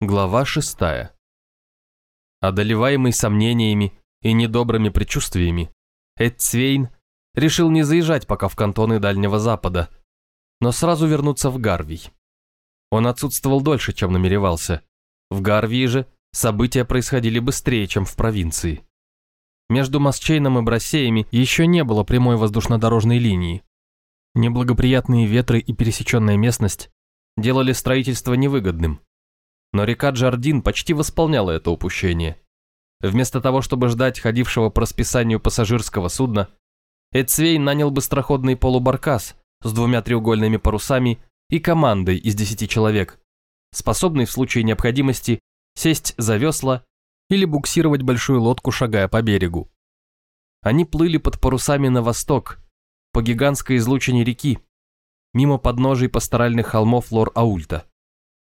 Глава шестая. Одолеваемый сомнениями и недобрыми предчувствиями, Эдцвейн решил не заезжать пока в кантоны Дальнего Запада, но сразу вернуться в Гарвий. Он отсутствовал дольше, чем намеревался. В Гарвии же события происходили быстрее, чем в провинции. Между Масчейном и Брасеями еще не было прямой воздушно-дорожной линии. Неблагоприятные ветры и пересеченная местность делали строительство невыгодным. Но река Джардин почти восполняла это упущение. Вместо того, чтобы ждать ходившего по расписанию пассажирского судна, Эдсвей нанял быстроходный полубаркас с двумя треугольными парусами и командой из десяти человек, способный в случае необходимости сесть за весла или буксировать большую лодку, шагая по берегу. Они плыли под парусами на восток, по гигантской излучине реки, мимо подножий пасторальных холмов Лор-Аульта,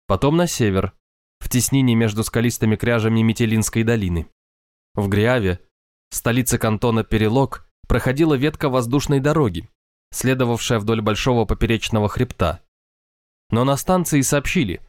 потом на север, в теснине между скалистыми кряжами Метелинской долины. В Гриаве, столице кантона Перелог, проходила ветка воздушной дороги, следовавшая вдоль большого поперечного хребта. Но на станции сообщили,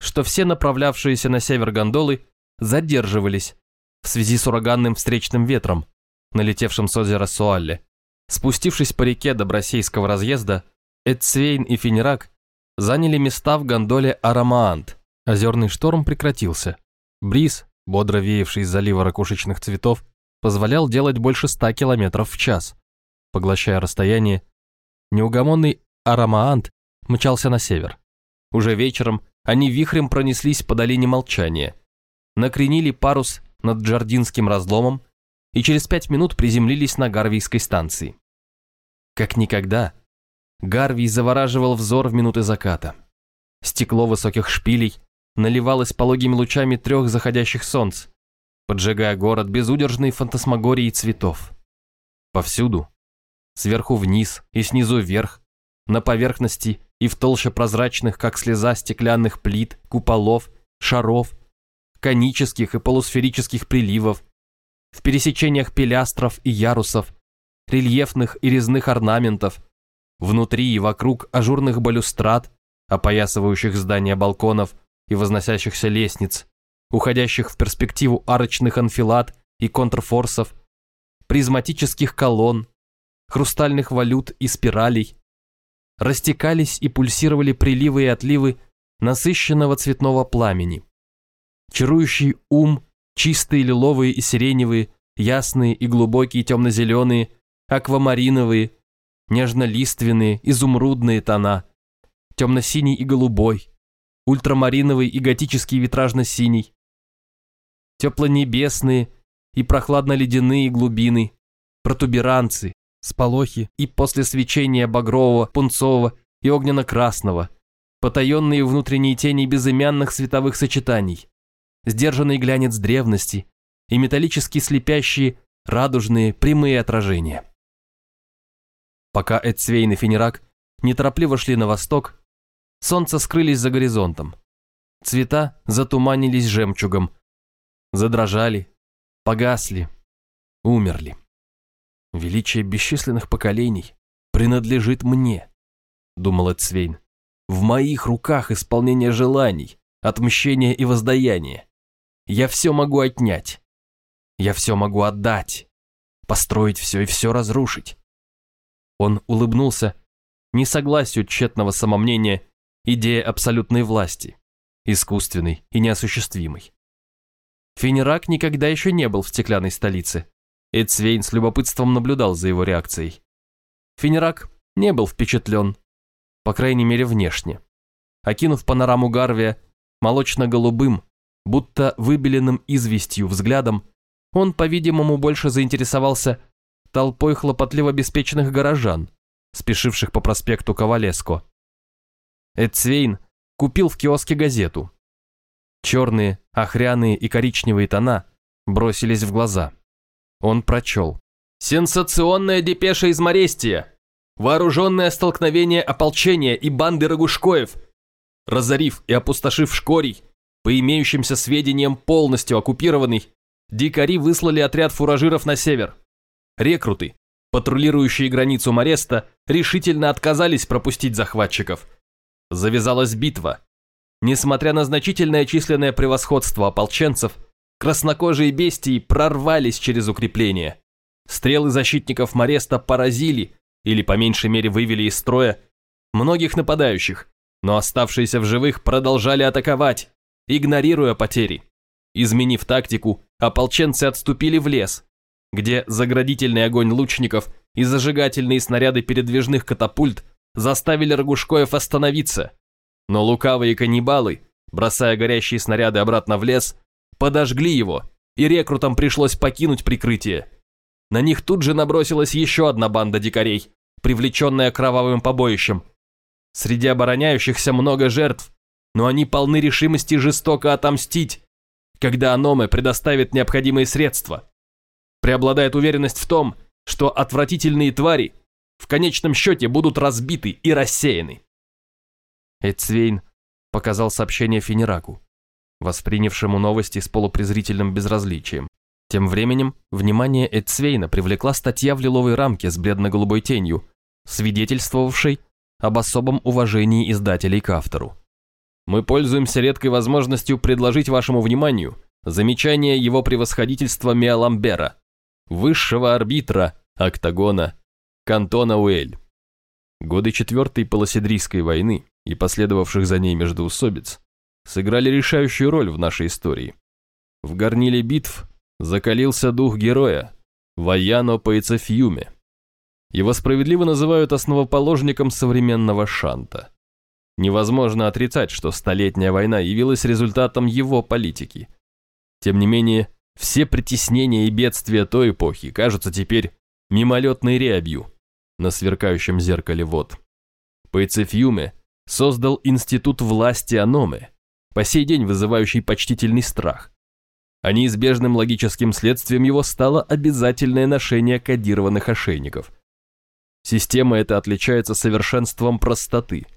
что все направлявшиеся на север гондолы задерживались в связи с ураганным встречным ветром, налетевшим с озера Суалле. Спустившись по реке до Брасейского разъезда, Эдсвейн и Финерак заняли места в гондоле Арамаант – Озерный шторм прекратился. Бриз, бодро веявший из залива ракушечных цветов, позволял делать больше ста километров в час. Поглощая расстояние, неугомонный Арамаант мчался на север. Уже вечером они вихрем пронеслись по долине молчания, накренили парус над Джардинским разломом и через пять минут приземлились на Гарвийской станции. Как никогда, Гарвий завораживал взор в минуты заката. Стекло высоких шпилей наливалась пологими лучами трех заходящих солнц, поджигая город безудержной фантасмагорией цветов. Повсюду, сверху вниз и снизу вверх, на поверхности и в толще прозрачных, как слеза стеклянных плит, куполов, шаров, конических и полусферических приливов, в пересечениях пилястров и ярусов, рельефных и резных орнаментов, внутри и вокруг ажурных балюстрад, опоясывающих здания балконов и возносящихся лестниц, уходящих в перспективу арочных анфилад и контрфорсов, призматических колонн, хрустальных валют и спиралей, растекались и пульсировали приливы и отливы насыщенного цветного пламени. Чарующий ум, чистые лиловые и сиреневые, ясные и глубокие темно-зеленые, аквамариновые, нежно-лиственные, изумрудные тона, темно-синий и голубой, ультрамариновый и готический витражно-синий, тепло-небесные и прохладно-ледяные глубины, протуберанцы, сполохи и после свечения багрового, пунцового и огненно-красного, потаенные внутренние тени безымянных световых сочетаний, сдержанный глянец древности и металлически слепящие радужные прямые отражения. Пока Эдсвейн и Фенерак неторопливо шли на восток, Солнце скрылись за горизонтом. Цвета затуманились жемчугом. Задрожали, погасли, умерли. Величие бесчисленных поколений принадлежит мне, думал Эцвейн. В моих руках исполнение желаний, отмщение и воздаяние. Я все могу отнять. Я все могу отдать. Построить все и все разрушить. Он улыбнулся несогласию тщетного самомнения идея абсолютной власти, искусственной и неосуществимой. Фенерак никогда еще не был в стеклянной столице. Эдсвейн с любопытством наблюдал за его реакцией. Фенерак не был впечатлен, по крайней мере внешне. Окинув панораму Гарвия молочно-голубым, будто выбеленным известью взглядом, он, по-видимому, больше заинтересовался толпой хлопотливо обеспеченных горожан, спешивших по проспекту Ковалеско, Эдсвейн купил в киоске газету. Черные, охряные и коричневые тона бросились в глаза. Он прочел. «Сенсационная депеша из Морестия! Вооруженное столкновение ополчения и банды Рогушкоев, разорив и опустошив Шкорий, по имеющимся сведениям полностью оккупированный, дикари выслали отряд фуражиров на север. Рекруты, патрулирующие границу Мореста, решительно отказались пропустить захватчиков – Завязалась битва. Несмотря на значительное численное превосходство ополченцев, краснокожие бестии прорвались через укрепление. Стрелы защитников Мореста поразили, или по меньшей мере вывели из строя, многих нападающих, но оставшиеся в живых продолжали атаковать, игнорируя потери. Изменив тактику, ополченцы отступили в лес, где заградительный огонь лучников и зажигательные снаряды передвижных катапульт заставили Рогушкоев остановиться. Но лукавые каннибалы, бросая горящие снаряды обратно в лес, подожгли его, и рекрутам пришлось покинуть прикрытие. На них тут же набросилась еще одна банда дикарей, привлеченная кровавым побоищем. Среди обороняющихся много жертв, но они полны решимости жестоко отомстить, когда Аноме предоставит необходимые средства. Преобладает уверенность в том, что отвратительные твари в конечном счете будут разбиты и рассеяны. Эцвейн показал сообщение Фенераку, воспринявшему новости с полупрезрительным безразличием. Тем временем, внимание Эцвейна привлекла статья в лиловой рамке с бледно-голубой тенью, свидетельствовавшей об особом уважении издателей к автору. Мы пользуемся редкой возможностью предложить вашему вниманию замечание его превосходительства Миаламбера, высшего арбитра октагона Кантона Уэль. Годы Четвертой Полоседрийской войны и последовавших за ней междоусобиц сыграли решающую роль в нашей истории. В горниле битв закалился дух героя Ваяно Паицефьюме. Его справедливо называют основоположником современного шанта. Невозможно отрицать, что Столетняя война явилась результатом его политики. Тем не менее, все притеснения и бедствия той эпохи кажутся теперь мимолетной рябью на сверкающем зеркале вод. Пейцефьюме создал институт власти Аноме, по сей день вызывающий почтительный страх. А неизбежным логическим следствием его стало обязательное ношение кодированных ошейников. Система эта отличается совершенством простоты –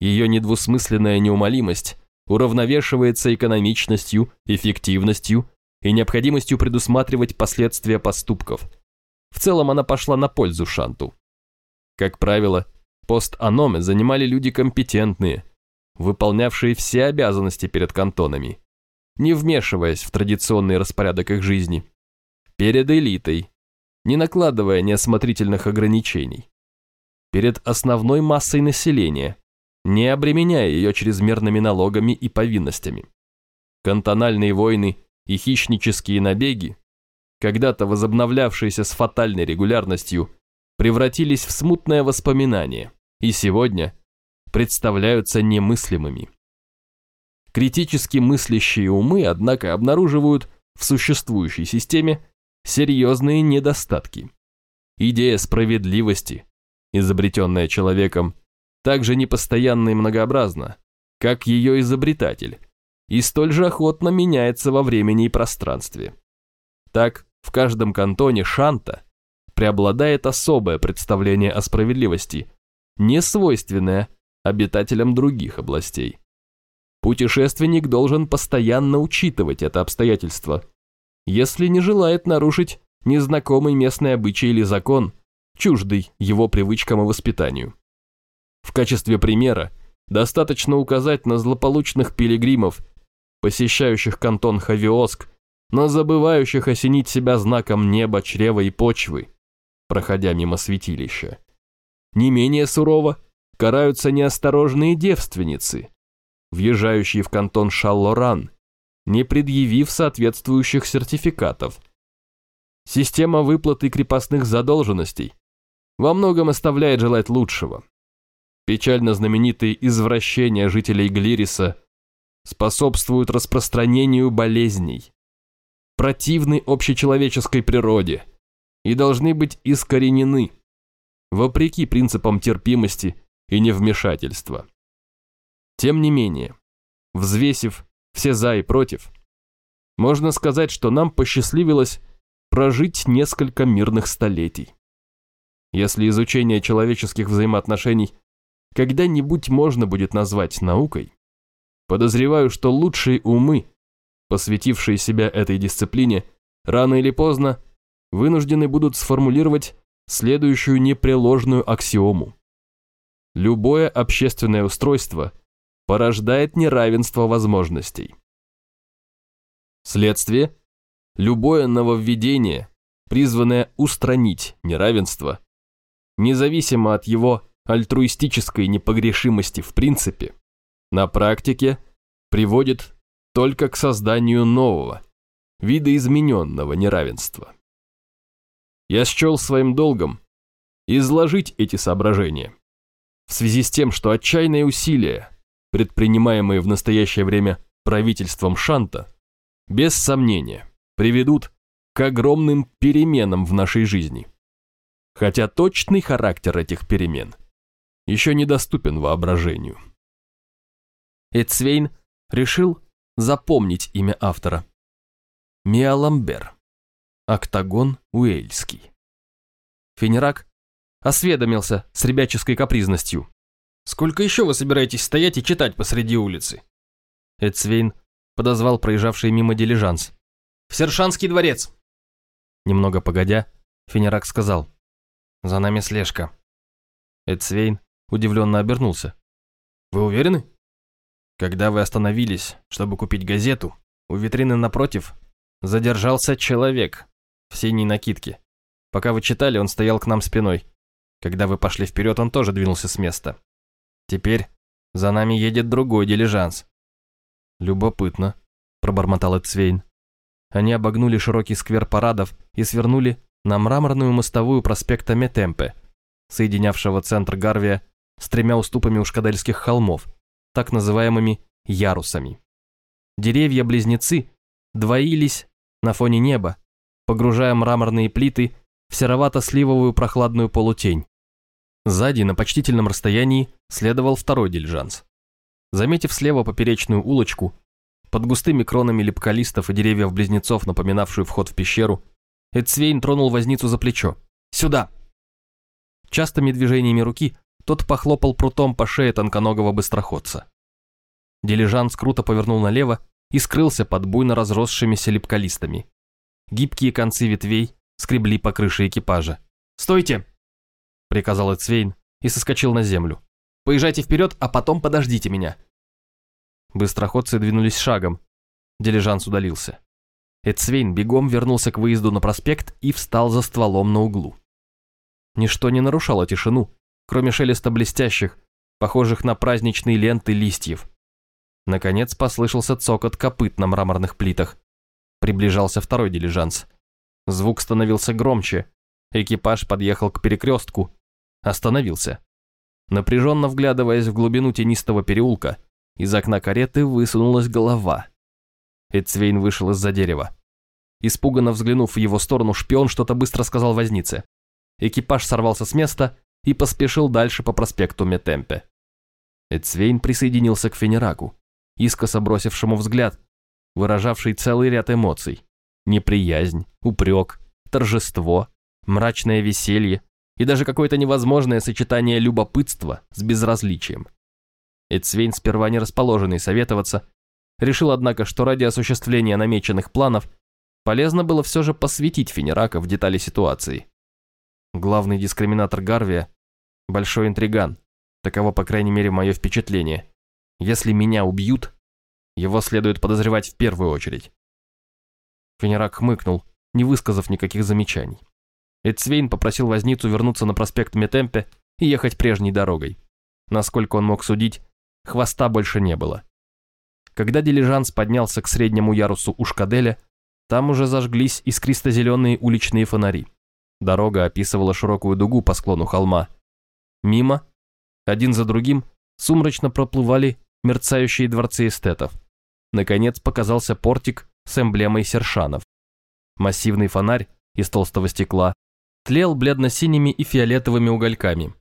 ее недвусмысленная неумолимость уравновешивается экономичностью, эффективностью и необходимостью предусматривать последствия поступков. В целом она пошла на пользу Шанту. Как правило, пост Аноме занимали люди компетентные, выполнявшие все обязанности перед кантонами, не вмешиваясь в традиционный распорядок их жизни, перед элитой, не накладывая неосмотрительных ограничений, перед основной массой населения, не обременяя ее чрезмерными налогами и повинностями. Кантональные войны и хищнические набеги, когда-то возобновлявшиеся с фатальной регулярностью, превратились в смутное воспоминание и сегодня представляются немыслимыми. Критически мыслящие умы, однако, обнаруживают в существующей системе серьезные недостатки. Идея справедливости, изобретенная человеком, также непостоянна и многообразна, как ее изобретатель, и столь же охотно меняется во времени и пространстве. Так, в каждом кантоне Шанта преобладает особое представление о справедливости, не свойственное обитателям других областей. Путешественник должен постоянно учитывать это обстоятельство, если не желает нарушить незнакомый местный обычай или закон, чуждый его привычкам и воспитанию. В качестве примера достаточно указать на злополучных пилигримов, посещающих кантон Хавиоск, но забывающих осенить себя знаком неба, чрева и почвы, проходя мимо святилища. Не менее сурово караются неосторожные девственницы, въезжающие в кантон Шаллоран, не предъявив соответствующих сертификатов. Система выплаты крепостных задолженностей во многом оставляет желать лучшего печально знаменитые извращения жителей Глириса способствуют распространению болезней, противны общечеловеческой природе и должны быть искоренены, вопреки принципам терпимости и невмешательства. Тем не менее, взвесив все за и против, можно сказать, что нам посчастливилось прожить несколько мирных столетий. Если изучение человеческих взаимоотношений когда-нибудь можно будет назвать наукой, подозреваю, что лучшие умы, посвятившие себя этой дисциплине, рано или поздно вынуждены будут сформулировать следующую непреложную аксиому. Любое общественное устройство порождает неравенство возможностей. Следствие – любое нововведение, призванное устранить неравенство, независимо от его альтруистической непогрешимости в принципе, на практике приводит только к созданию нового, видоизмененного неравенства. Я счел своим долгом изложить эти соображения в связи с тем, что отчаянные усилия, предпринимаемые в настоящее время правительством Шанта, без сомнения приведут к огромным переменам в нашей жизни. Хотя точный характер этих перемен еще недоступен воображению. Эцвейн решил запомнить имя автора. Миаламбер. Октагон Уэльский. Фенерак осведомился с ребяческой капризностью. «Сколько еще вы собираетесь стоять и читать посреди улицы?» Эцвейн подозвал проезжавший мимо дилижанс. «В Сершанский дворец!» Немного погодя, Фенерак сказал. «За нами слежка». Эцвейн удивленно обернулся. «Вы уверены?» Когда вы остановились, чтобы купить газету, у витрины напротив задержался человек в синей накидке. Пока вы читали, он стоял к нам спиной. Когда вы пошли вперед, он тоже двинулся с места. Теперь за нами едет другой дилижанс. Любопытно, пробормотал Эцвейн. Они обогнули широкий сквер парадов и свернули на мраморную мостовую проспекта Метемпе, соединявшего центр Гарвия с тремя уступами ушкадельских холмов, так называемыми ярусами. Деревья-близнецы двоились на фоне неба, погружая мраморные плиты в серовато-сливовую прохладную полутень. Сзади, на почтительном расстоянии, следовал второй дилижанс. Заметив слева поперечную улочку, под густыми кронами лепколистов и деревьев-близнецов, напоминавшую вход в пещеру, Эдсвейн тронул возницу за плечо. «Сюда!» Частыми движениями руки тот похлопал прутом по шее тонконогого быстроходца. Дилижанс круто повернул налево и скрылся под буйно разросшимися липколистами. Гибкие концы ветвей скребли по крыше экипажа. «Стойте!» – приказал Эцвейн и соскочил на землю. «Поезжайте вперед, а потом подождите меня!» Быстроходцы двинулись шагом. Дилижанс удалился. Эцвейн бегом вернулся к выезду на проспект и встал за стволом на углу. Ничто не нарушало тишину, кроме шелеста блестящих, похожих на праздничные ленты листьев. Наконец послышался цокот копыт на мраморных плитах. Приближался второй дилижанс. Звук становился громче. Экипаж подъехал к перекрестку. Остановился. Напряженно вглядываясь в глубину тенистого переулка, из окна кареты высунулась голова. Эцвейн вышел из-за дерева. Испуганно взглянув в его сторону, шпион что-то быстро сказал вознице. Экипаж сорвался с места и поспешил дальше по проспекту Метемпе. Эцвейн присоединился к Фенераку, искоса бросившему взгляд, выражавший целый ряд эмоций. Неприязнь, упрек, торжество, мрачное веселье и даже какое-то невозможное сочетание любопытства с безразличием. Эцвейн, сперва не расположенный советоваться, решил, однако, что ради осуществления намеченных планов полезно было все же посвятить Фенерака в детали ситуации. Главный дискриминатор Гарвия – большой интриган. Таково, по крайней мере, мое впечатление. Если меня убьют, его следует подозревать в первую очередь. Фенерак хмыкнул, не высказав никаких замечаний. Эдсвейн попросил возницу вернуться на проспект Метемпе и ехать прежней дорогой. Насколько он мог судить, хвоста больше не было. Когда дилижанс поднялся к среднему ярусу Ушкаделя, там уже зажглись искристо-зеленые уличные фонари. Дорога описывала широкую дугу по склону холма. Мимо, один за другим, сумрачно проплывали мерцающие дворцы эстетов. Наконец показался портик с эмблемой сершанов. Массивный фонарь из толстого стекла тлел бледно-синими и фиолетовыми угольками.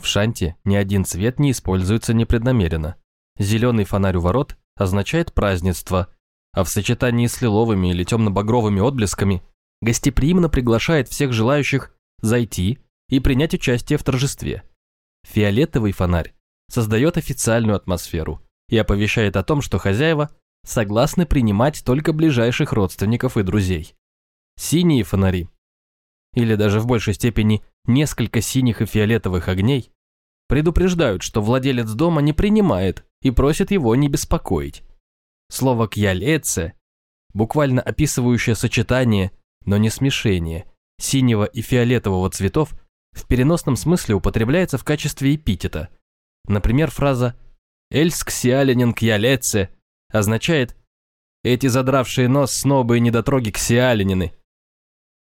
В шанте ни один цвет не используется непреднамеренно. Зеленый фонарь у ворот означает празднество, а в сочетании с лиловыми или темно-багровыми отблесками гостеприимно приглашает всех желающих зайти и принять участие в торжестве. Фиолетовый фонарь создает официальную атмосферу и оповещает о том, что хозяева согласны принимать только ближайших родственников и друзей. Синие фонари, или даже в большей степени несколько синих и фиолетовых огней, предупреждают, что владелец дома не принимает и просит его не беспокоить. Слово «кьялеце», буквально описывающее сочетание, но не смешение, синего и фиолетового цветов, в переносном смысле употребляется в качестве эпитета. Например, фраза «Эльск сиалянин кьялеце» означает «Эти задравшие нос снобы и недотроги ксиалинины».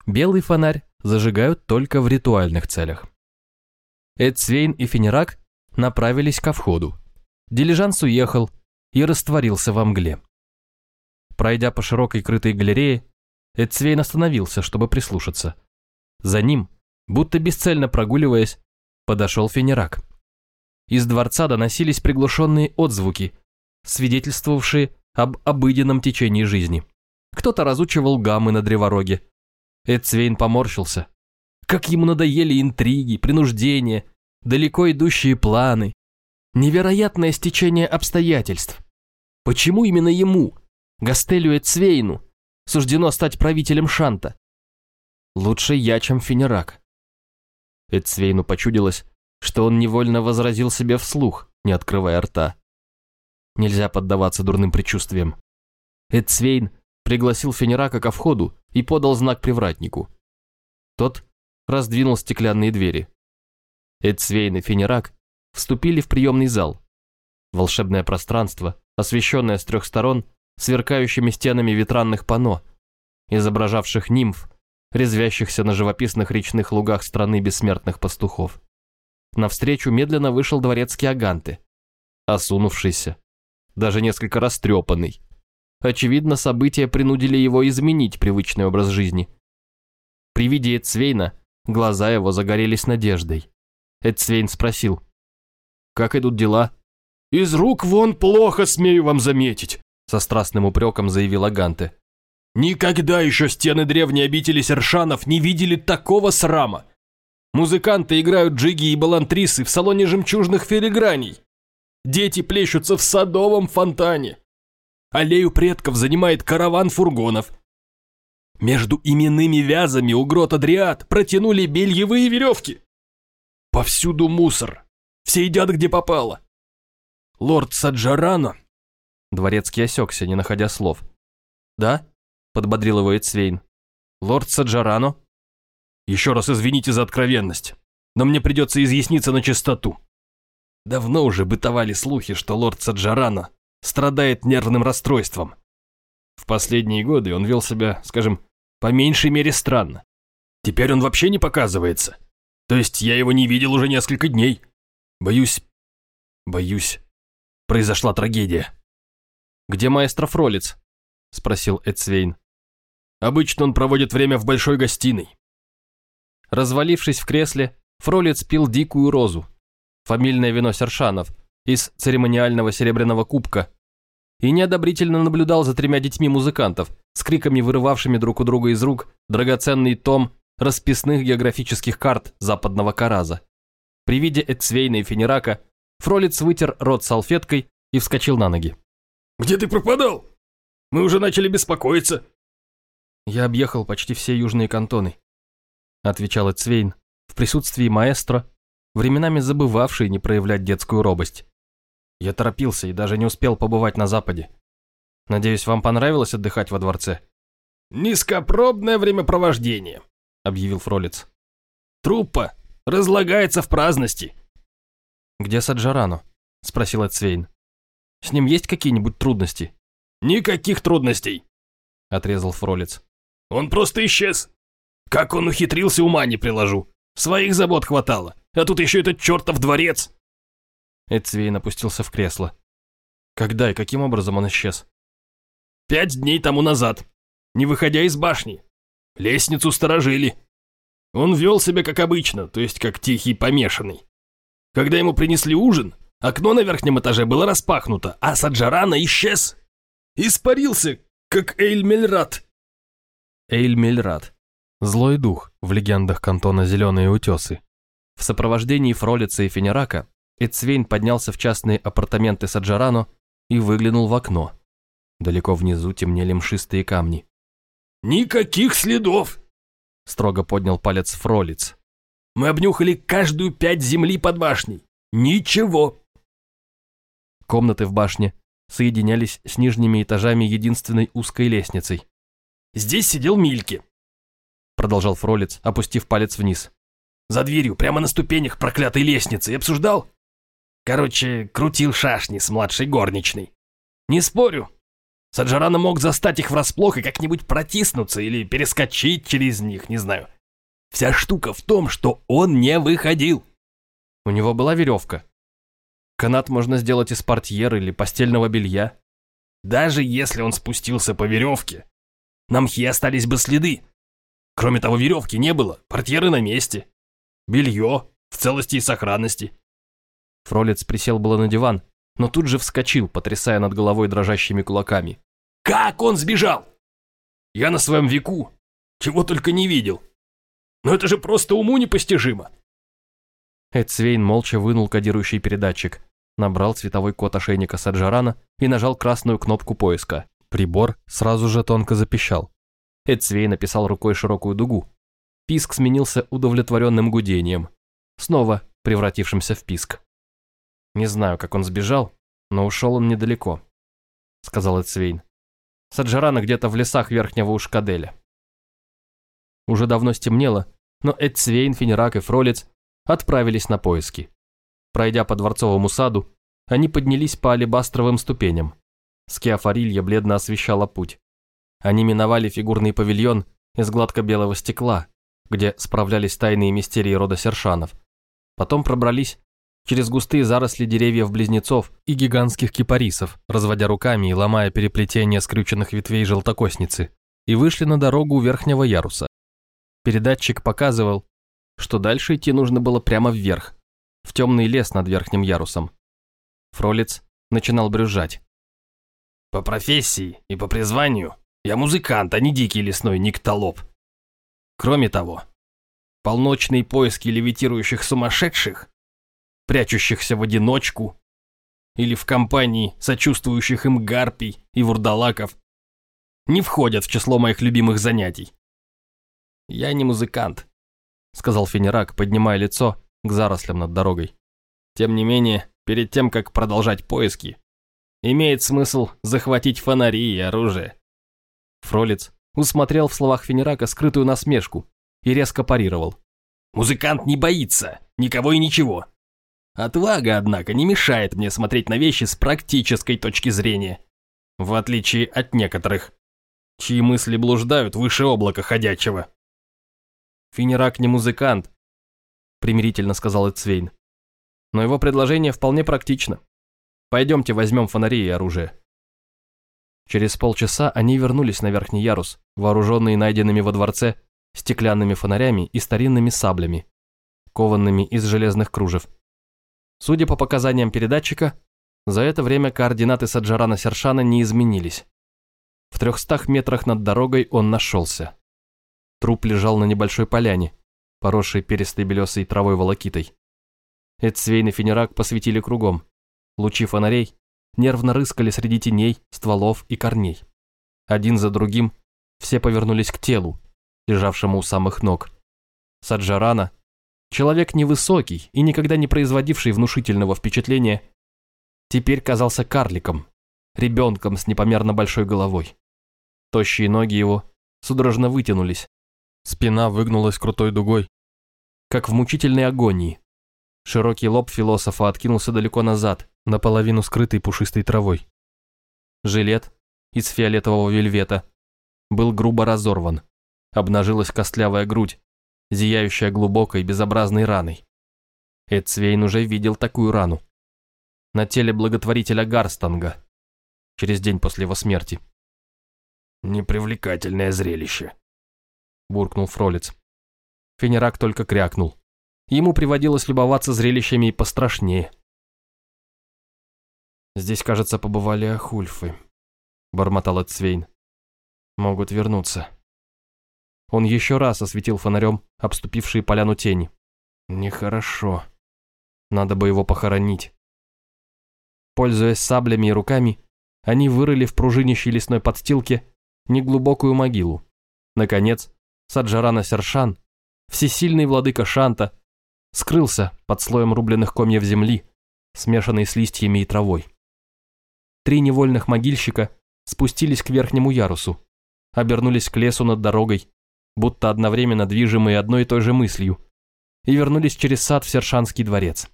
Белый фонарь зажигают только в ритуальных целях. Эдсвейн и Фенерак направились ко входу. Дилижанс уехал и растворился во мгле. Пройдя по широкой крытой галерее, Эдсвейн остановился, чтобы прислушаться. За ним, будто бесцельно прогуливаясь, подошел Фенерак. Из дворца доносились приглушенные отзвуки, свидетельствовавшие об обыденном течении жизни. Кто-то разучивал гаммы на древороге. Эдсвейн поморщился. Как ему надоели интриги, принуждения, далеко идущие планы. Невероятное стечение обстоятельств. Почему именно ему, Гастелю Эдсвейну, суждено стать правителем Шанта? Лучше я, чем Фенерак. Эдсвейну почудилось, что он невольно возразил себе вслух, не открывая рта. Нельзя поддаваться дурным предчувствиям. Эдсвейн пригласил Фенерака ко входу и подал знак привратнику. Тот раздвинул стеклянные двери. Эдсвейн и Фенерак вступили в приемный зал. Волшебное пространство, освещенное с трех сторон сверкающими стенами ветранных панно, изображавших нимф, резвящихся на живописных речных лугах страны бессмертных пастухов. Навстречу медленно вышел дворецкий Аганты, осунувшийся, даже несколько растрепанный. Очевидно, события принудили его изменить привычный образ жизни. При виде Эцвейна глаза его загорелись надеждой. Эцвейн спросил, «Как идут дела?» «Из рук вон плохо, смею вам заметить», со страстным упреком заявил Аганте. «Никогда еще стены древней обители Сершанов не видели такого срама. Музыканты играют джиги и балантрисы в салоне жемчужных филиграней. Дети плещутся в садовом фонтане. Аллею предков занимает караван фургонов. Между именными вязами у грота Дриад протянули бельевые веревки. Повсюду мусор. Все едят где попало. Лорд Саджарано... Дворецкий осекся, не находя слов. «Да?» – подбодрил его Эцвейн. «Лорд Саджарано?» «Еще раз извините за откровенность, но мне придется изъясниться на чистоту. Давно уже бытовали слухи, что лорд Саджарано страдает нервным расстройством. В последние годы он вел себя, скажем, по меньшей мере странно. Теперь он вообще не показывается. То есть я его не видел уже несколько дней. Боюсь... Боюсь... Произошла трагедия. «Где маэстро Фролиц?» – спросил Эцвейн. «Обычно он проводит время в большой гостиной». Развалившись в кресле, Фролиц пил дикую розу, фамильное вино Сершанов, из церемониального серебряного кубка, и неодобрительно наблюдал за тремя детьми музыкантов, с криками вырывавшими друг у друга из рук драгоценный том расписных географических карт западного Караза. При виде Эцвейна и Фенерака Фролиц вытер рот салфеткой и вскочил на ноги. «Где ты пропадал? Мы уже начали беспокоиться». «Я объехал почти все южные кантоны», — отвечал Эцвейн в присутствии маэстро временами забывавший не проявлять детскую робость. Я торопился и даже не успел побывать на Западе. Надеюсь, вам понравилось отдыхать во дворце?» «Низкопробное времяпровождение», — объявил Фролиц. «Труппа разлагается в праздности». «Где Саджарано?» — спросил Эцвейн. «С ним есть какие-нибудь трудности?» «Никаких трудностей», — отрезал Фролиц. «Он просто исчез. Как он ухитрился, ума не приложу. Своих забот хватало. А тут еще этот чертов дворец!» Эдсвейн опустился в кресло. Когда и каким образом он исчез? «Пять дней тому назад, не выходя из башни. Лестницу сторожили. Он вел себя как обычно, то есть как тихий помешанный. Когда ему принесли ужин, окно на верхнем этаже было распахнуто, а Саджарана исчез. Испарился, как Эйль Мельрат. Эйль Мельрат. Злой дух в легендах кантона Зеленые утесы. В сопровождении Фролица и Фенерака Эцвейн поднялся в частные апартаменты Саджарано и выглянул в окно. Далеко внизу темнели мшистые камни. «Никаких следов!» Строго поднял палец Фролиц. «Мы обнюхали каждую пять земли под башней. Ничего!» Комнаты в башне соединялись с нижними этажами единственной узкой лестницей. «Здесь сидел Мильки», — продолжал Фролец, опустив палец вниз. «За дверью, прямо на ступенях проклятой лестницы, и обсуждал. Короче, крутил шашни с младшей горничной. Не спорю, Саджарана мог застать их врасплох и как-нибудь протиснуться или перескочить через них, не знаю. Вся штука в том, что он не выходил. У него была веревка. Канат можно сделать из портьер или постельного белья. Даже если он спустился по веревке, на мхе остались бы следы. Кроме того, веревки не было, портьеры на месте. Белье в целости и сохранности. Фролец присел было на диван, но тут же вскочил, потрясая над головой дрожащими кулаками. «Как он сбежал? Я на своем веку чего только не видел. Но это же просто уму непостижимо!» Эдсвейн молча вынул кодирующий передатчик, набрал цветовой код ошейника Саджарана и нажал красную кнопку поиска. Прибор сразу же тонко запищал. Эдсвей написал рукой широкую дугу. Писк сменился удовлетворенным гудением, снова превратившимся в писк. Не знаю, как он сбежал, но ушел он недалеко, сказал Эцвейн. Саджарана где-то в лесах верхнего Ушкаделя. Уже давно стемнело, но Эцвейн, Фенерак и Фролец отправились на поиски. Пройдя по дворцовому саду, они поднялись по алебастровым ступеням. Скиафорилья бледно освещала путь. Они миновали фигурный павильон из гладко-белого стекла, где справлялись тайные мистерии рода Сершанов. Потом пробрались через густые заросли деревьев-близнецов и гигантских кипарисов, разводя руками и ломая переплетение скрюченных ветвей желтокосницы, и вышли на дорогу верхнего яруса. Передатчик показывал, что дальше идти нужно было прямо вверх, в темный лес над верхним ярусом. Фролец начинал брюзжать. «По профессии и по призванию я музыкант, а не дикий лесной никтолоп. Кроме того, полночные поиски левитирующих сумасшедших прячущихся в одиночку, или в компании сочувствующих им гарпий и вурдалаков, не входят в число моих любимых занятий. «Я не музыкант», — сказал Фенерак, поднимая лицо к зарослям над дорогой. «Тем не менее, перед тем, как продолжать поиски, имеет смысл захватить фонари и оружие». Фролец усмотрел в словах Фенерака скрытую насмешку и резко парировал. «Музыкант не боится никого и ничего. Отвага, однако, не мешает мне смотреть на вещи с практической точки зрения. В отличие от некоторых, чьи мысли блуждают выше облака ходячего. «Финерак не музыкант», — примирительно сказал Эцвейн. «Но его предложение вполне практично. Пойдемте возьмем фонари и оружие». Через полчаса они вернулись на верхний ярус, вооруженные найденными во дворце стеклянными фонарями и старинными саблями, кованными из железных кружев. Судя по показаниям передатчика, за это время координаты Саджарана Сершана не изменились. В трехстах метрах над дорогой он нашелся. Труп лежал на небольшой поляне, поросшей перистой белесой травой волокитой. Эдсвейн и Фенерак посветили кругом. Лучи фонарей нервно рыскали среди теней, стволов и корней. Один за другим все повернулись к телу, лежавшему у самых ног. Саджарана Человек невысокий и никогда не производивший внушительного впечатления, теперь казался карликом, ребенком с непомерно большой головой. Тощие ноги его судорожно вытянулись, спина выгнулась крутой дугой, как в мучительной агонии. Широкий лоб философа откинулся далеко назад, наполовину скрытый пушистой травой. Жилет из фиолетового вельвета был грубо разорван. Обнажилась костлявая грудь, зияющая глубокой безобразной раной. Эдсвейн уже видел такую рану. На теле благотворителя Гарстанга, через день после его смерти. «Непривлекательное зрелище», – буркнул Фролец. Фенерак только крякнул. Ему приводилось любоваться зрелищами и пострашнее. «Здесь, кажется, побывали ахульфы», – бормотал Эдсвейн. «Могут вернуться». Он еще раз осветил фонарем обступившие поляну тени. Нехорошо. Надо бы его похоронить. Пользуясь саблями и руками, они вырыли в пружинищей лесной подстилке неглубокую могилу. Наконец, Саджарана Сершан, всесильный владыка Шанта, скрылся под слоем рубленных комьев земли, смешанной с листьями и травой. Три невольных могильщика спустились к верхнему ярусу, обернулись к лесу над дорогой, будто одновременно движимые одной и той же мыслью, и вернулись через сад в Сершанский дворец.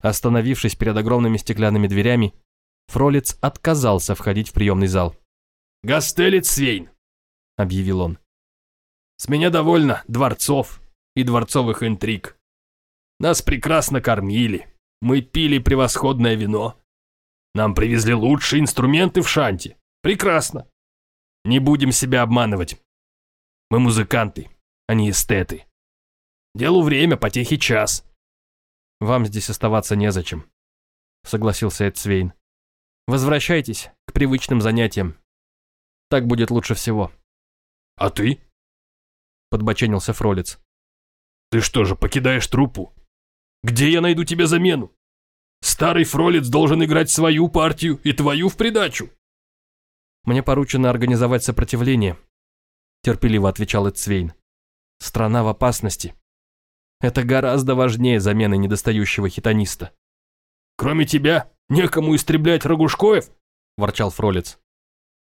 Остановившись перед огромными стеклянными дверями, Фролец отказался входить в приемный зал. «Гастелец Свейн», — объявил он. «С меня довольно дворцов и дворцовых интриг. Нас прекрасно кормили, мы пили превосходное вино. Нам привезли лучшие инструменты в Шанте. Прекрасно. Не будем себя обманывать. Мы музыканты, а не эстеты. Делу время, потехи час. Вам здесь оставаться незачем, согласился Эд Свейн. Возвращайтесь к привычным занятиям. Так будет лучше всего. А ты? Подбоченился Фролец. Ты что же, покидаешь труппу? Где я найду тебе замену? Старый Фролец должен играть свою партию и твою в придачу. Мне поручено организовать сопротивление, терпеливо отвечал Эцвейн. Страна в опасности. Это гораздо важнее замены недостающего хитониста. Кроме тебя, некому истреблять Рогушкоев? ворчал Фролец.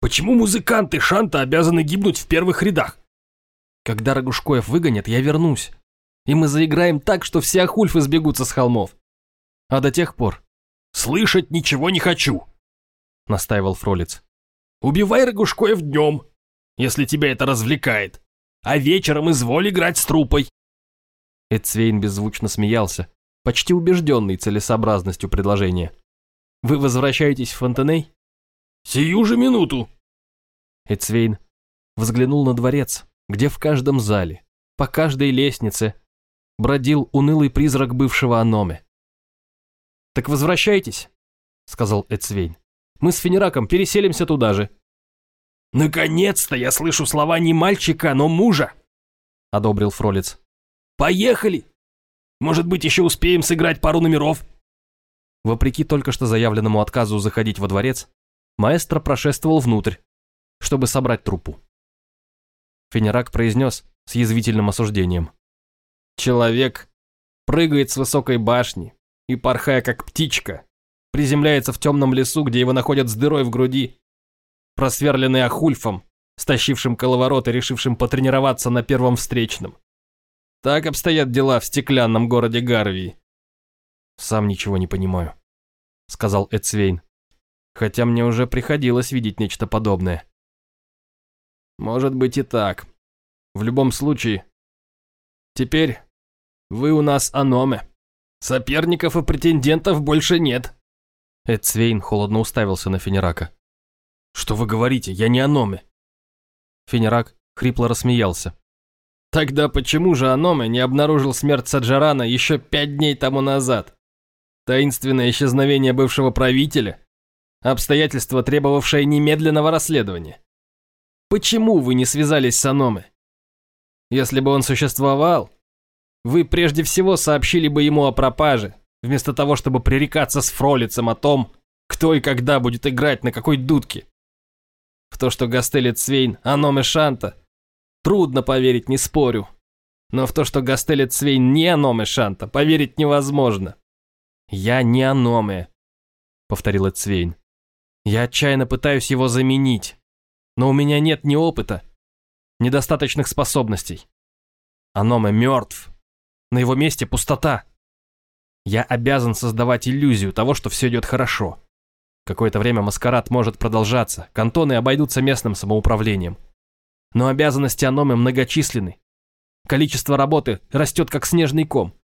Почему музыканты Шанта обязаны гибнуть в первых рядах? Когда Рогушкоев выгонят, я вернусь. И мы заиграем так, что все ахульфы сбегутся с холмов. А до тех пор... «Слышать ничего не хочу», — настаивал Фролец. «Убивай Рогушкоев днем, если тебя это развлекает, а вечером изволь играть с трупой». Эдсвейн беззвучно смеялся, почти убежденный целесообразностью предложения. «Вы возвращаетесь в Фонтеней?» «Сию же минуту!» Эдсвейн взглянул на дворец, где в каждом зале, по каждой лестнице бродил унылый призрак бывшего Аноме. «Так возвращайтесь», — сказал Эцвейн. «Мы с Фенераком переселимся туда же». «Наконец-то я слышу слова не мальчика, но мужа», — одобрил Фролец. «Поехали! Может быть, еще успеем сыграть пару номеров?» Вопреки только что заявленному отказу заходить во дворец, маэстро прошествовал внутрь, чтобы собрать труппу. Фенерак произнес с язвительным осуждением. «Человек прыгает с высокой башни, и, порхая как птичка, приземляется в темном лесу, где его находят с дырой в груди, просверленный Ахульфом, стащившим коловорот и решившим потренироваться на первом встречном. Так обстоят дела в стеклянном городе Гарвии. «Сам ничего не понимаю», — сказал Эцвейн, хотя мне уже приходилось видеть нечто подобное. «Может быть и так. В любом случае, теперь вы у нас аноме». Соперников и претендентов больше нет. Эд Свейн холодно уставился на Фенерака. Что вы говорите? Я не Аноме. Фенерак хрипло рассмеялся. Тогда почему же Аноме не обнаружил смерть Саджарана еще пять дней тому назад? Таинственное исчезновение бывшего правителя? Обстоятельства, требовавшие немедленного расследования. Почему вы не связались с Аноме? Если бы он существовал, вы прежде всего сообщили бы ему о пропаже, вместо того, чтобы пререкаться с Фролицем о том, кто и когда будет играть на какой дудке. В то, что Гастелет Свейн – Аноме Шанта, трудно поверить, не спорю. Но в то, что Гастелет Свейн не Аноме Шанта, поверить невозможно. «Я не Аноме», – повторил Эцвейн. «Я отчаянно пытаюсь его заменить, но у меня нет ни опыта, ни достаточных способностей. Аноме мертв, на его месте пустота. Я обязан создавать иллюзию того, что все идет хорошо. Какое-то время маскарад может продолжаться, кантоны обойдутся местным самоуправлением. Но обязанности Аномы многочисленны. Количество работы растет как снежный ком.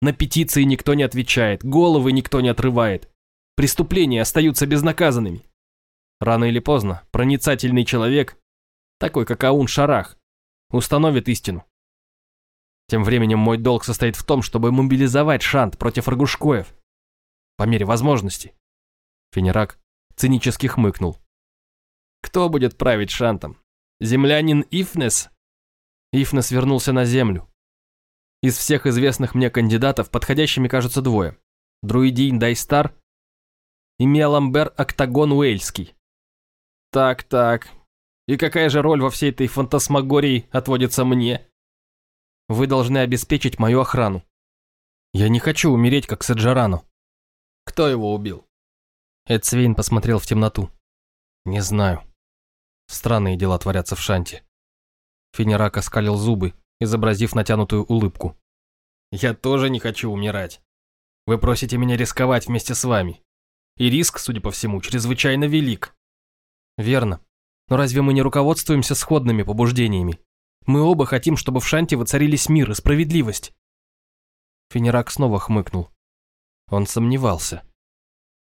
На петиции никто не отвечает, головы никто не отрывает. Преступления остаются безнаказанными. Рано или поздно проницательный человек, такой как Аун Шарах, установит истину. Тем временем мой долг состоит в том, чтобы мобилизовать Шант против Рогушкоев. По мере возможности. Фенерак цинически хмыкнул. Кто будет править Шантом? Землянин Ифнес? Ифнес вернулся на землю. Из всех известных мне кандидатов подходящими кажутся двое. Друидин Дайстар и Миаламбер Октагон Уэльский. Так-так. И какая же роль во всей этой фантасмагории отводится мне? Вы должны обеспечить мою охрану. Я не хочу умереть, как Саджарану. Кто его убил? Эдсвейн посмотрел в темноту. Не знаю. Странные дела творятся в Шанте. Финерак оскалил зубы, изобразив натянутую улыбку. «Я тоже не хочу умирать. Вы просите меня рисковать вместе с вами. И риск, судя по всему, чрезвычайно велик». «Верно. Но разве мы не руководствуемся сходными побуждениями? Мы оба хотим, чтобы в Шанте воцарились мир и справедливость». Финерак снова хмыкнул. Он сомневался.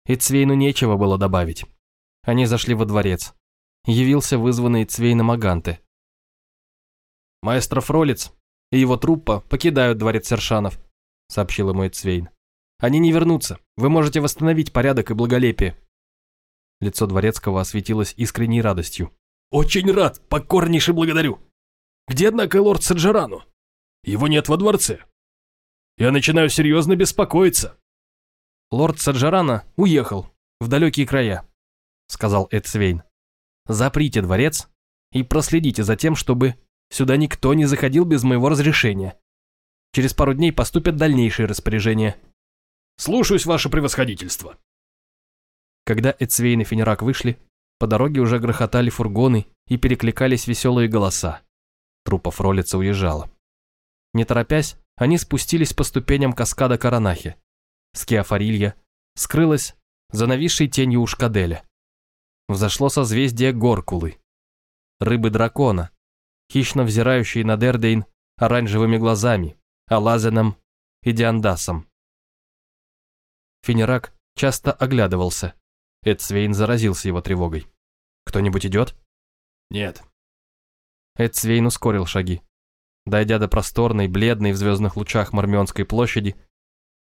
И Цвейну нечего было добавить. Они зашли во дворец. Явился вызванный Цвейном Аганте. «Маэстро Фролец и его труппа покидают дворец Сершанов», сообщил ему Эцвейн. «Они не вернутся. Вы можете восстановить порядок и благолепие». Лицо Дворецкого осветилось искренней радостью. «Очень рад, покорнейше благодарю. Где, однако, лорд Саджарану? Его нет во дворце. Я начинаю серьезно беспокоиться». «Лорд Саджарана уехал в далекие края», сказал Эдсвейн. «Заприте дворец и проследите за тем, чтобы Сюда никто не заходил без моего разрешения. Через пару дней поступят дальнейшие распоряжения. Слушаюсь, ваше превосходительство. Когда Эцвейн и Фенерак вышли, по дороге уже грохотали фургоны и перекликались веселые голоса. Трупа Фролица уезжала. Не торопясь, они спустились по ступеням каскада Каранахи. Скеофорилья скрылась за нависшей тенью Ушкаделя. Взошло созвездие Горкулы. Рыбы дракона, хищно взирающий на Дердейн оранжевыми глазами, Алазеном и Диандасом. Финерак часто оглядывался. Эдсвейн заразился его тревогой. «Кто-нибудь идет?» «Нет». Эдсвейн ускорил шаги. Дойдя до просторной, бледной в звездных лучах Мармионской площади,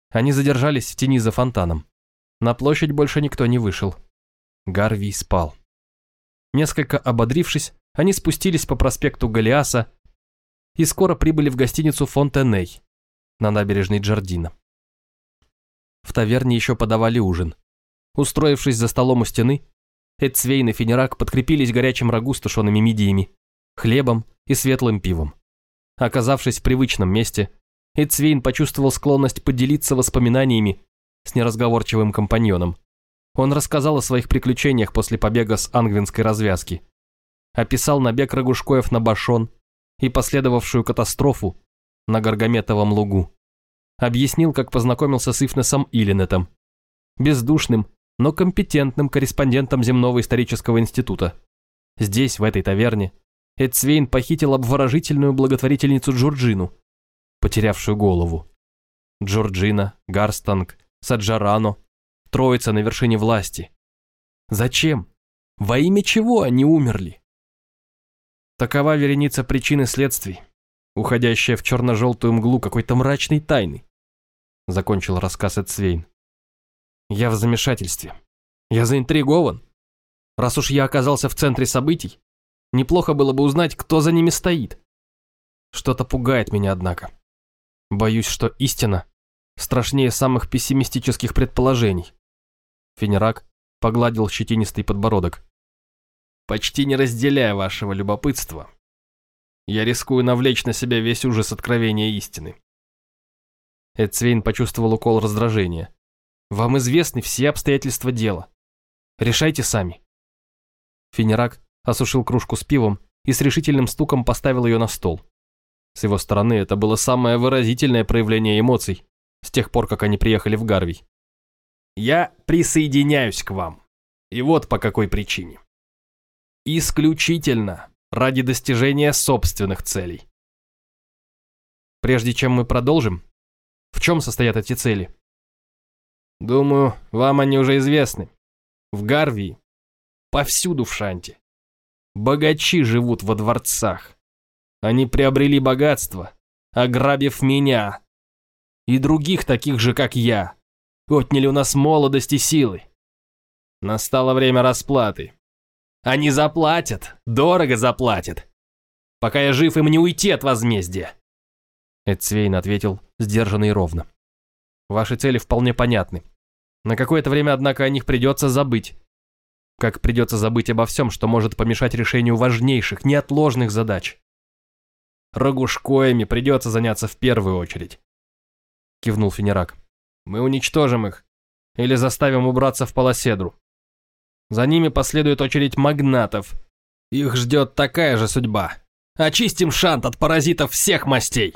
они задержались в тени за фонтаном. На площадь больше никто не вышел. Гарвий спал. Несколько ободрившись, они спустились по проспекту Галиаса и скоро прибыли в гостиницу Фонтеней на набережной Джардина. В таверне еще подавали ужин. Устроившись за столом у стены, Эдсвейн и Фенерак подкрепились горячим рагу с тушеными мидиями, хлебом и светлым пивом. Оказавшись в привычном месте, Эдсвейн почувствовал склонность поделиться воспоминаниями с неразговорчивым компаньоном. Он рассказал о своих приключениях после побега с ангвинской развязки, описал набег Рогушкоев на Башон и последовавшую катастрофу на Гаргаметовом лугу. Объяснил, как познакомился с Ифнесом Илинетом, бездушным, но компетентным корреспондентом Земного исторического института. Здесь, в этой таверне, Эдсвейн похитил обворожительную благотворительницу Джорджину, потерявшую голову. Джорджина, Гарстанг, Саджарано, троица на вершине власти. Зачем? Во имя чего они умерли? Такова вереница причин и следствий, уходящая в черно-желтую мглу какой-то мрачной тайны. Закончил рассказ Эдсвейн. Я в замешательстве. Я заинтригован. Раз уж я оказался в центре событий, неплохо было бы узнать, кто за ними стоит. Что-то пугает меня, однако. Боюсь, что истина страшнее самых пессимистических предположений. Фенерак погладил щетинистый подбородок почти не разделяя вашего любопытства. Я рискую навлечь на себя весь ужас откровения истины. Эдсвейн почувствовал укол раздражения. Вам известны все обстоятельства дела. Решайте сами. Финерак осушил кружку с пивом и с решительным стуком поставил ее на стол. С его стороны это было самое выразительное проявление эмоций с тех пор, как они приехали в Гарвий. «Я присоединяюсь к вам. И вот по какой причине. Исключительно ради достижения собственных целей. Прежде чем мы продолжим, в чем состоят эти цели? Думаю, вам они уже известны. В Гарвии, повсюду в Шанте. Богачи живут во дворцах. Они приобрели богатство, ограбив меня и других таких же, как я. Отняли у нас молодость и силы. Настало время расплаты. Они заплатят, дорого заплатят. Пока я жив, им не уйти от возмездия. Эдсвейн ответил сдержанно и ровно. Ваши цели вполне понятны. На какое-то время, однако, о них придется забыть. Как придется забыть обо всем, что может помешать решению важнейших, неотложных задач. Рогушкоями придется заняться в первую очередь. Кивнул Фенерак. Мы уничтожим их. Или заставим убраться в Полоседру. За ними последует очередь магнатов. Их ждет такая же судьба. Очистим шант от паразитов всех мастей.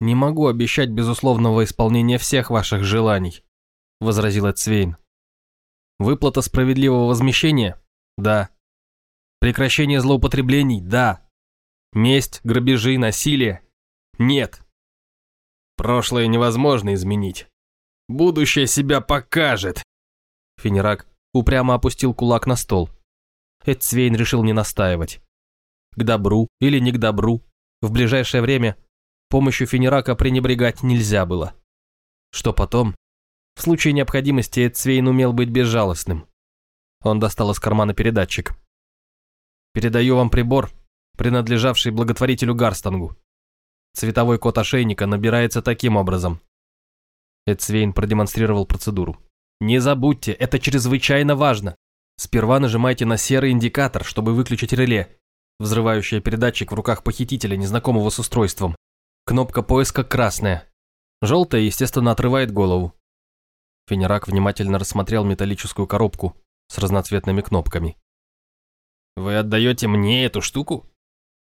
Не могу обещать безусловного исполнения всех ваших желаний, возразил Эцвейн. Выплата справедливого возмещения? Да. Прекращение злоупотреблений? Да. Месть, грабежи, насилие? Нет. Прошлое невозможно изменить. Будущее себя покажет. Фенерак упрямо опустил кулак на стол. Эдцвейн решил не настаивать. К добру или не к добру, в ближайшее время помощью Фенерака пренебрегать нельзя было. Что потом? В случае необходимости Эдцвейн умел быть безжалостным. Он достал из кармана передатчик. «Передаю вам прибор, принадлежавший благотворителю Гарстангу. Цветовой код ошейника набирается таким образом». Эдцвейн продемонстрировал процедуру. Не забудьте, это чрезвычайно важно. Сперва нажимайте на серый индикатор, чтобы выключить реле, взрывающее передатчик в руках похитителя, незнакомого с устройством. Кнопка поиска красная. Желтая, естественно, отрывает голову. Фенерак внимательно рассмотрел металлическую коробку с разноцветными кнопками. «Вы отдаете мне эту штуку?»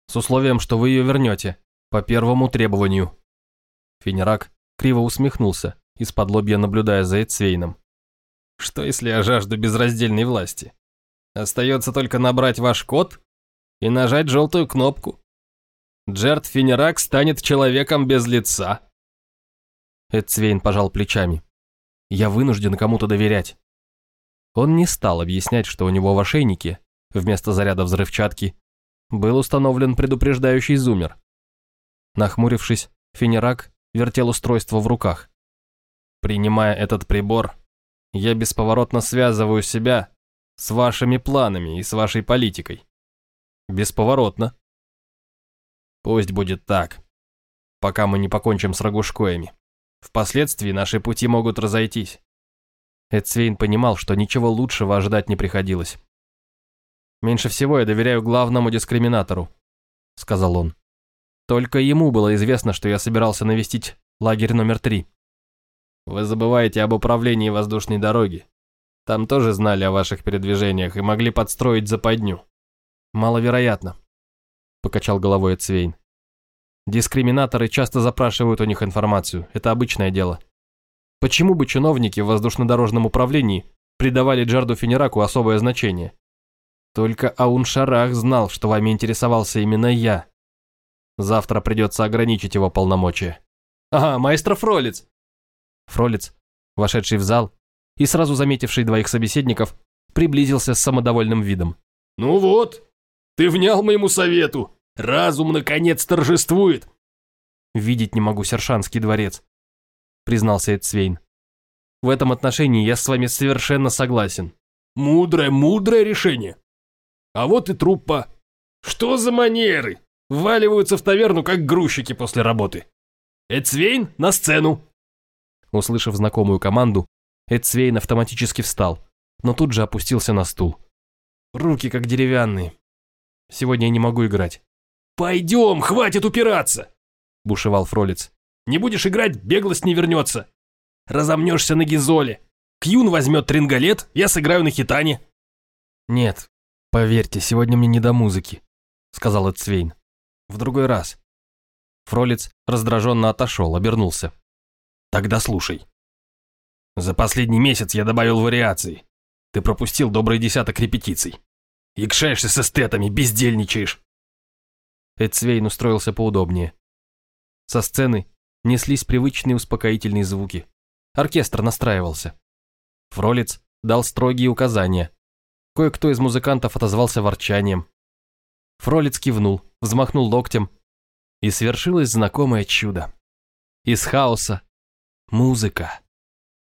«С условием, что вы ее вернете, по первому требованию». Фенерак криво усмехнулся, из-под лобья наблюдая за Эцвейном. Что если я жажду безраздельной власти? Остается только набрать ваш код и нажать желтую кнопку. Джерт Финерак станет человеком без лица. Эдцвейн пожал плечами. Я вынужден кому-то доверять. Он не стал объяснять, что у него в ошейнике, вместо заряда взрывчатки, был установлен предупреждающий зумер. Нахмурившись, Финерак вертел устройство в руках. Принимая этот прибор, я бесповоротно связываю себя с вашими планами и с вашей политикой. Бесповоротно. Пусть будет так, пока мы не покончим с Рогушкоями. Впоследствии наши пути могут разойтись. Эдсвейн понимал, что ничего лучшего ожидать не приходилось. «Меньше всего я доверяю главному дискриминатору», — сказал он. «Только ему было известно, что я собирался навестить лагерь номер три. Вы забываете об управлении воздушной дороги. Там тоже знали о ваших передвижениях и могли подстроить западню. Маловероятно, покачал головой Цвейн. Дискриминаторы часто запрашивают у них информацию, это обычное дело. Почему бы чиновники в воздушно-дорожном управлении придавали Джарду Фенераку особое значение? Только Аун-Шарах знал, что вами интересовался именно я. Завтра придется ограничить его полномочия. Ага, маэстро Фролец, Фролец, вошедший в зал и сразу заметивший двоих собеседников, приблизился с самодовольным видом. «Ну вот, ты внял моему совету. Разум, наконец, торжествует!» «Видеть не могу Сершанский дворец», — признался Эдсвейн. «В этом отношении я с вами совершенно согласен». «Мудрое, мудрое решение. А вот и труппа. Что за манеры? Вваливаются в таверну, как грузчики после работы. Эдсвейн, на сцену!» Услышав знакомую команду, Эдсвейн автоматически встал, но тут же опустился на стул. Руки как деревянные. Сегодня я не могу играть. «Пойдем, хватит упираться!» – бушевал Фролец. «Не будешь играть, беглость не вернется. Разомнешься на гизоле. Кьюн возьмет трингалет, я сыграю на хитане». «Нет, поверьте, сегодня мне не до музыки», – сказал Эдсвейн. «В другой раз». Фролец раздраженно отошел, обернулся. Тогда слушай. За последний месяц я добавил вариаций. Ты пропустил добрый десяток репетиций. Икшаешься с эстетами, бездельничаешь. Эдсвейн устроился поудобнее. Со сцены неслись привычные успокоительные звуки. Оркестр настраивался. Фролец дал строгие указания. Кое-кто из музыкантов отозвался ворчанием. Фролец кивнул, взмахнул локтем, и свершилось знакомое чудо. Из хаоса Музыка.